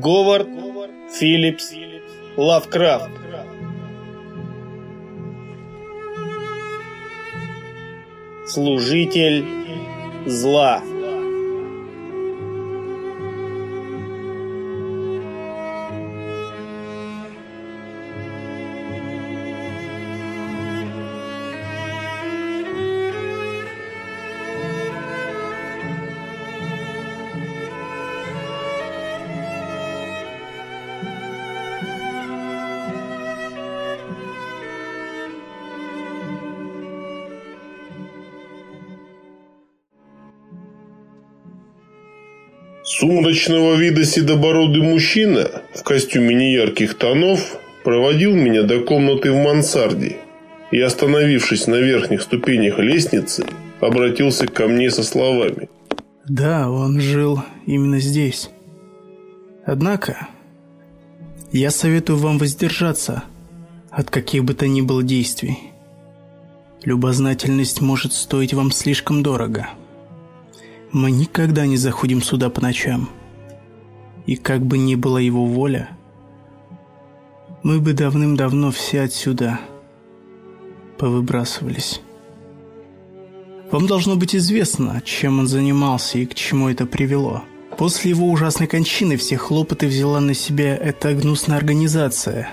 Говард Филлипс Лавкрафт. Служитель зла Сумрачного вида седобородый мужчина в костюме неярких тонов проводил меня до комнаты в мансарде и, остановившись на верхних ступенях лестницы, обратился ко мне со словами. «Да, он жил именно здесь. Однако, я советую вам воздержаться от каких бы то ни было действий. Любознательность может стоить вам слишком дорого». Мы никогда не заходим сюда по ночам. И как бы ни была его воля, мы бы давным-давно все отсюда повыбрасывались. Вам должно быть известно, чем он занимался и к чему это привело. После его ужасной кончины все хлопоты взяла на себя эта гнусная организация.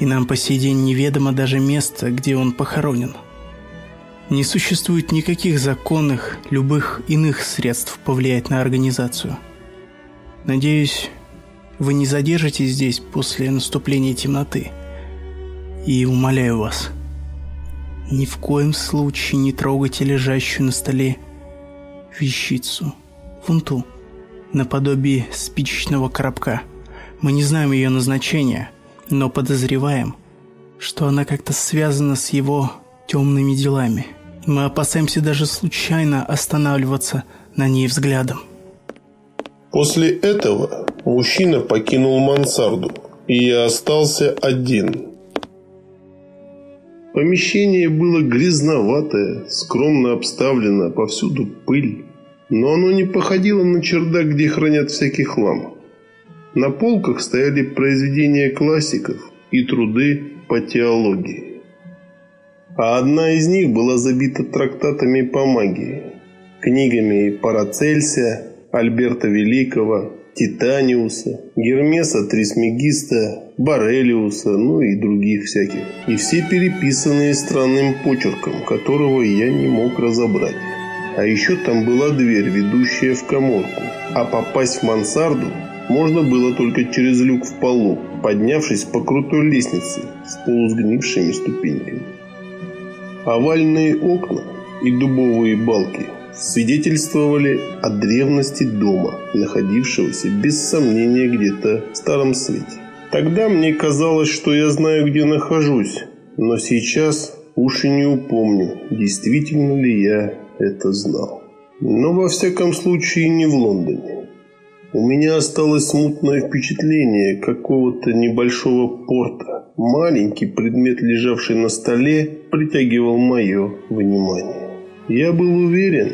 И нам по сей день неведомо даже место, где он похоронен. Не существует никаких законных, любых иных средств повлиять на организацию. Надеюсь, вы не задержитесь здесь после наступления темноты. И умоляю вас, ни в коем случае не трогайте лежащую на столе вещицу, фунту, наподобие спичечного коробка. Мы не знаем ее назначения, но подозреваем, что она как-то связана с его темными делами – мы опасаемся даже случайно останавливаться на ней взглядом. После этого мужчина покинул мансарду, и я остался один. Помещение было грязноватое, скромно обставлено, повсюду пыль. Но оно не походило на чердак, где хранят всякий хлам. На полках стояли произведения классиков и труды по теологии а одна из них была забита трактатами по магии, книгами Парацельса, Альберта Великого, Титаниуса, Гермеса Трисмегиста, Борелиуса, ну и других всяких. И все переписанные странным почерком, которого я не мог разобрать. А еще там была дверь, ведущая в коморку, а попасть в мансарду можно было только через люк в полу, поднявшись по крутой лестнице с полусгнившими ступеньками. Овальные окна и дубовые балки свидетельствовали о древности дома, находившегося без сомнения где-то в Старом Свете. Тогда мне казалось, что я знаю, где нахожусь, но сейчас уж и не упомню, действительно ли я это знал. Но во всяком случае не в Лондоне. У меня осталось смутное впечатление какого-то небольшого порта. Маленький предмет, лежавший на столе, притягивал мое внимание. Я был уверен,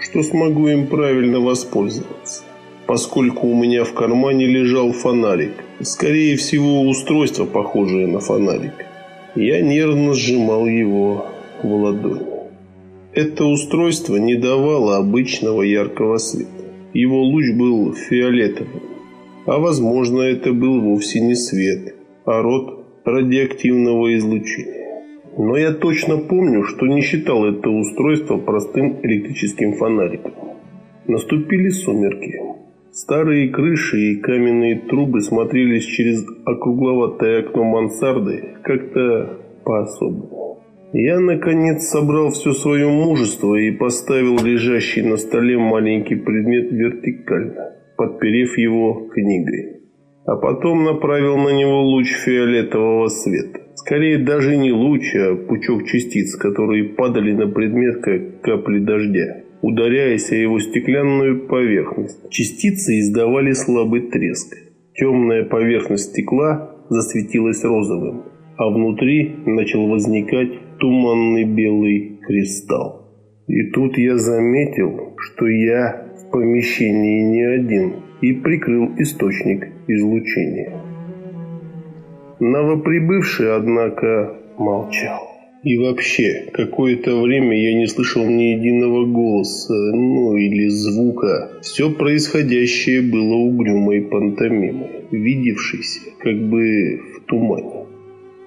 что смогу им правильно воспользоваться, поскольку у меня в кармане лежал фонарик. Скорее всего, устройство, похожее на фонарик. Я нервно сжимал его в ладони. Это устройство не давало обычного яркого света его луч был фиолетовым. А возможно, это был вовсе не свет, а род радиоактивного излучения. Но я точно помню, что не считал это устройство простым электрическим фонариком. Наступили сумерки. Старые крыши и каменные трубы смотрелись через округловатое окно мансарды как-то по-особому. Я, наконец, собрал все свое мужество и поставил лежащий на столе маленький предмет вертикально, подперев его книгой. А потом направил на него луч фиолетового света. Скорее, даже не луч, а пучок частиц, которые падали на предмет, как капли дождя, ударяясь о его стеклянную поверхность. Частицы издавали слабый треск. Темная поверхность стекла засветилась розовым, а внутри начал возникать туманный белый кристалл. И тут я заметил, что я помещении не один и прикрыл источник излучения. Новоприбывший, однако, молчал. И вообще, какое-то время я не слышал ни единого голоса, ну или звука. Все происходящее было угрюмой пантомимой, видевшейся как бы в тумане.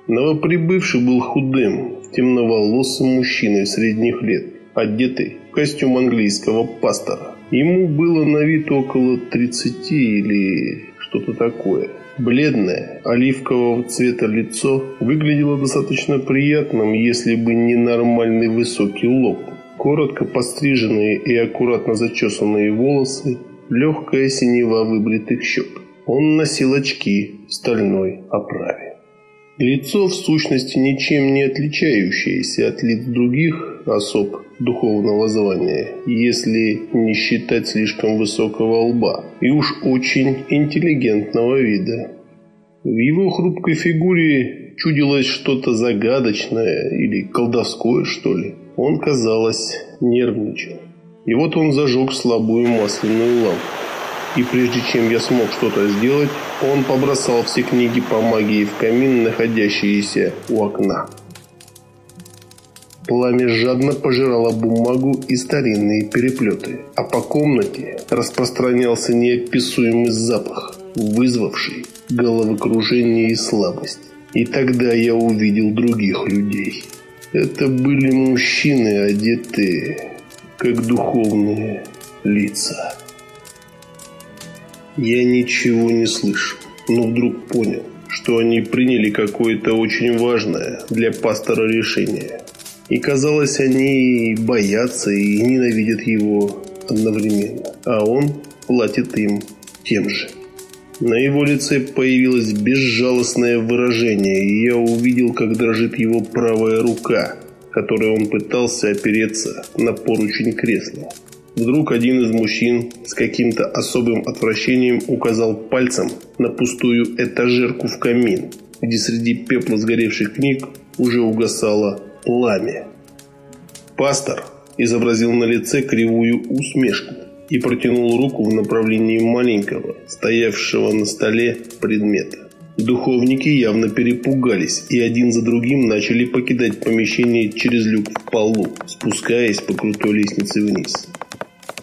Новоприбывший был худым, темноволосым мужчиной средних лет, одетый в костюм английского пастора. Ему было на вид около 30 или что-то такое. Бледное, оливкового цвета лицо выглядело достаточно приятным, если бы не нормальный высокий лоб. Коротко постриженные и аккуратно зачесанные волосы, легкая синева выбритых щек. Он носил очки в стальной оправе. Лицо в сущности ничем не отличающееся от лиц других особ духовного звания, если не считать слишком высокого лба, и уж очень интеллигентного вида. В его хрупкой фигуре чудилось что-то загадочное или колдовское, что ли. Он, казалось, нервничал. И вот он зажег слабую масляную лампу. И прежде чем я смог что-то сделать, он побросал все книги по магии в камин, находящиеся у окна. Пламя жадно пожирало бумагу и старинные переплеты, а по комнате распространялся неописуемый запах, вызвавший головокружение и слабость. И тогда я увидел других людей. Это были мужчины, одетые как духовные лица. Я ничего не слышал, но вдруг понял, что они приняли какое-то очень важное для пастора решение. И казалось, они боятся и ненавидят его одновременно, а он платит им тем же. На его лице появилось безжалостное выражение, и я увидел, как дрожит его правая рука, которой он пытался опереться на поручень кресла. Вдруг один из мужчин с каким-то особым отвращением указал пальцем на пустую этажерку в камин, где среди пепла сгоревших книг уже угасало пламя. Пастор изобразил на лице кривую усмешку и протянул руку в направлении маленького, стоявшего на столе предмета. Духовники явно перепугались и один за другим начали покидать помещение через люк в полу, спускаясь по крутой лестнице вниз.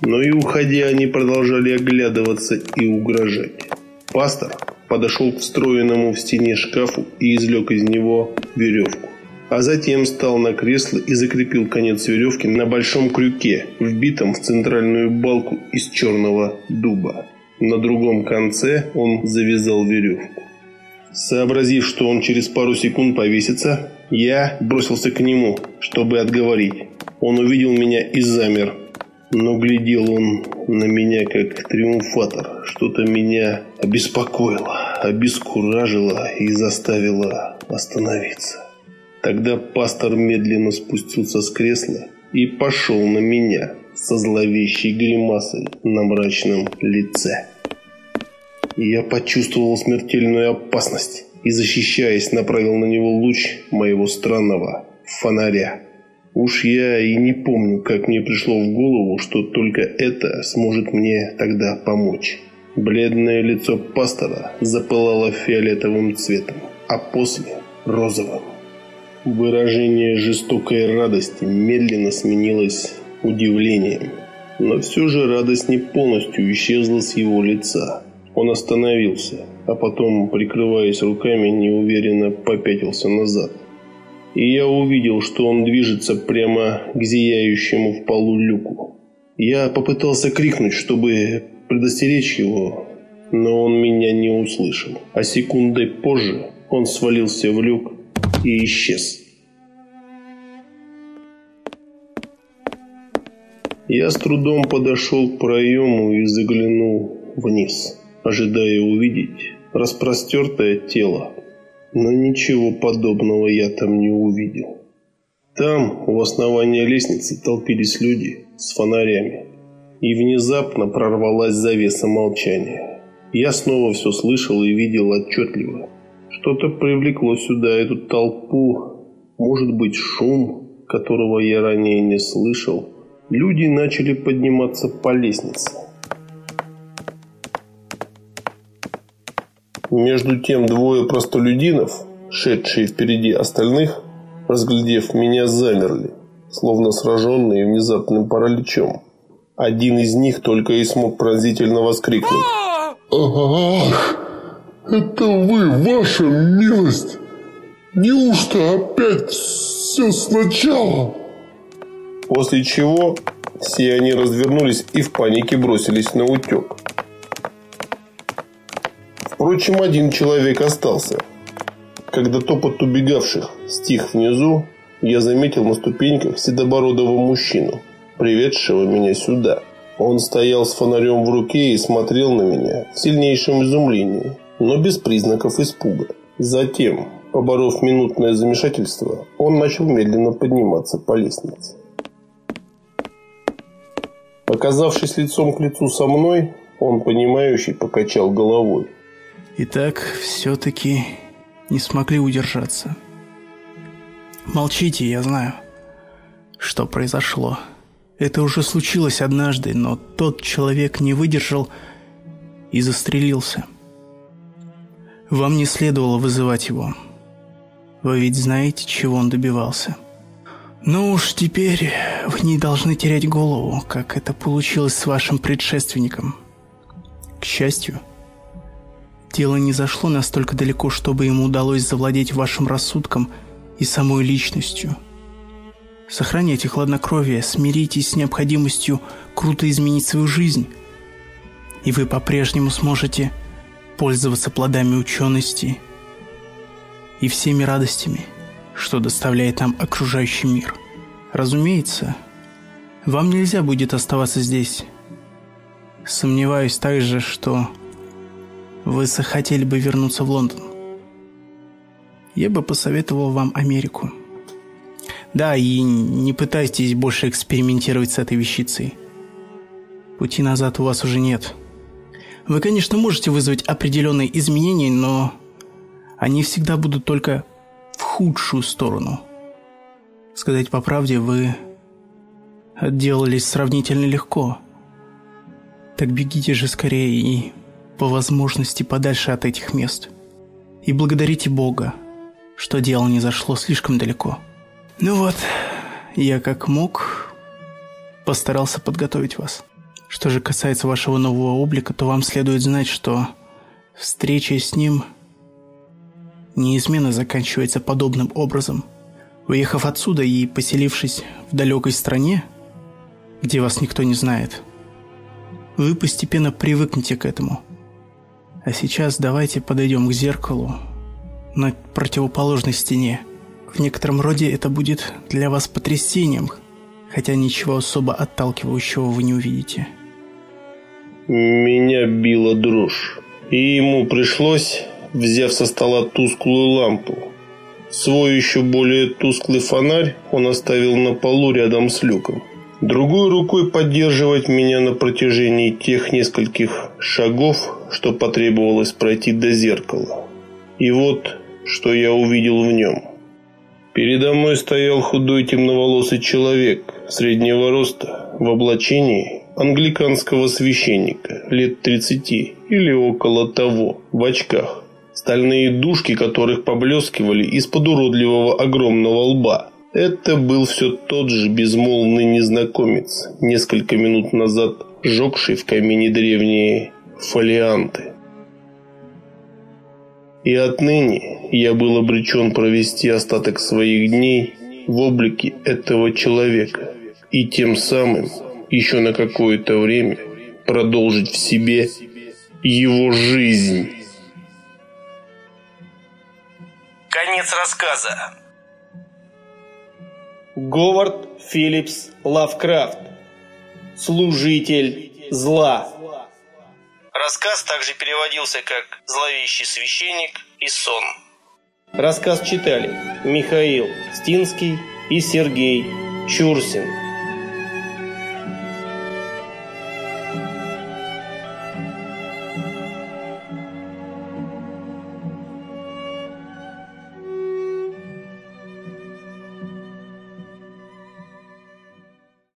Но и уходя они продолжали оглядываться и угрожать. Пастор подошел к встроенному в стене шкафу и извлек из него веревку а затем встал на кресло и закрепил конец веревки на большом крюке, вбитом в центральную балку из черного дуба. На другом конце он завязал веревку. Сообразив, что он через пару секунд повесится, я бросился к нему, чтобы отговорить. Он увидел меня и замер. Но глядел он на меня как триумфатор. Что-то меня обеспокоило, обескуражило и заставило остановиться. Тогда пастор медленно спустился с кресла и пошел на меня со зловещей гримасой на мрачном лице. Я почувствовал смертельную опасность и, защищаясь, направил на него луч моего странного фонаря. Уж я и не помню, как мне пришло в голову, что только это сможет мне тогда помочь. Бледное лицо пастора запылало фиолетовым цветом, а после – розовым. Выражение жестокой радости медленно сменилось удивлением. Но все же радость не полностью исчезла с его лица. Он остановился, а потом, прикрываясь руками, неуверенно попятился назад. И я увидел, что он движется прямо к зияющему в полу люку. Я попытался крикнуть, чтобы предостеречь его, но он меня не услышал. А секундой позже он свалился в люк и исчез. Я с трудом подошел к проему и заглянул вниз, ожидая увидеть распростертое тело. Но ничего подобного я там не увидел. Там, у основания лестницы, толпились люди с фонарями. И внезапно прорвалась завеса молчания. Я снова все слышал и видел отчетливо. Что-то привлекло сюда эту толпу. Может быть, шум, которого я ранее не слышал. Люди начали подниматься по лестнице. Между тем двое простолюдинов, шедшие впереди остальных, разглядев меня, замерли, словно сраженные внезапным параличом. Один из них только и смог пронзительно воскликнуть. «Ах, это вы, ваша милость! Неужто опять все сначала?» После чего все они развернулись и в панике бросились на утек. Впрочем, один человек остался. Когда топот убегавших стих внизу, я заметил на ступеньках седобородого мужчину, приведшего меня сюда. Он стоял с фонарем в руке и смотрел на меня в сильнейшем изумлении, но без признаков испуга. Затем, поборов минутное замешательство, он начал медленно подниматься по лестнице. Оказавшись лицом к лицу со мной, он, понимающий, покачал головой. Итак, все-таки не смогли удержаться. Молчите, я знаю, что произошло. Это уже случилось однажды, но тот человек не выдержал и застрелился. Вам не следовало вызывать его. Вы ведь знаете, чего он добивался. Но уж теперь вы не должны терять голову, как это получилось с вашим предшественником. К счастью, дело не зашло настолько далеко, чтобы ему удалось завладеть вашим рассудком и самой личностью. Сохраняйте хладнокровие, смиритесь с необходимостью круто изменить свою жизнь, и вы по-прежнему сможете пользоваться плодами учености и всеми радостями – что доставляет нам окружающий мир. Разумеется, вам нельзя будет оставаться здесь. Сомневаюсь также, что вы захотели бы вернуться в Лондон. Я бы посоветовал вам Америку. Да, и не пытайтесь больше экспериментировать с этой вещицей. Пути назад у вас уже нет. Вы, конечно, можете вызвать определенные изменения, но они всегда будут только в худшую сторону. Сказать по правде, вы отделались сравнительно легко. Так бегите же скорее и, по возможности, подальше от этих мест. И благодарите Бога, что дело не зашло слишком далеко. Ну вот, я как мог постарался подготовить вас. Что же касается вашего нового облика, то вам следует знать, что встреча с ним неизменно заканчивается подобным образом. Уехав отсюда и поселившись в далекой стране, где вас никто не знает, вы постепенно привыкнете к этому. А сейчас давайте подойдем к зеркалу на противоположной стене. В некотором роде это будет для вас потрясением, хотя ничего особо отталкивающего вы не увидите. Меня била дрожь, и ему пришлось взяв со стола тусклую лампу. Свой еще более тусклый фонарь он оставил на полу рядом с люком. Другой рукой поддерживать меня на протяжении тех нескольких шагов, что потребовалось пройти до зеркала. И вот, что я увидел в нем. Передо мной стоял худой темноволосый человек среднего роста в облачении англиканского священника лет 30 или около того, в очках стальные дужки которых поблескивали из-под уродливого огромного лба. Это был все тот же безмолвный незнакомец, несколько минут назад жегший в камине древние фолианты. И отныне я был обречен провести остаток своих дней в облике этого человека и тем самым еще на какое-то время продолжить в себе его жизнь. Конец рассказа. Говард Филлипс Лавкрафт. Служитель зла. Рассказ также переводился как «Зловещий священник» и «Сон». Рассказ читали Михаил Стинский и Сергей Чурсин.